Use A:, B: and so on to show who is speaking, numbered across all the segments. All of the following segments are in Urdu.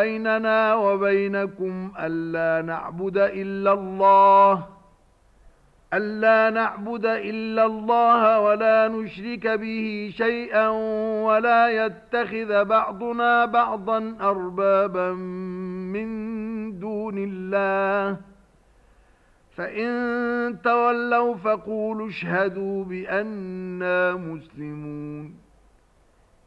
A: بيننا وبينكم ألا نعبد إلا الله، ألا نعبد إلا الله ولا نشرك به شيئا ولا يتخذ بعضنا بعضا أربابا من دون الله. فإن تولوا فقولوا اشهدوا بأننا مسلمون.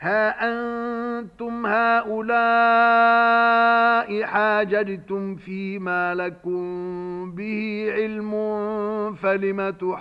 A: ها أنتم هؤلاء حاججتم فيما لكم به علم، فلم تحاجون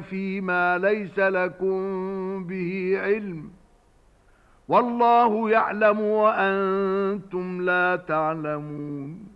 A: فيما ليس لكم به علم؟ والله يعلم وأنتم لا تعلمون.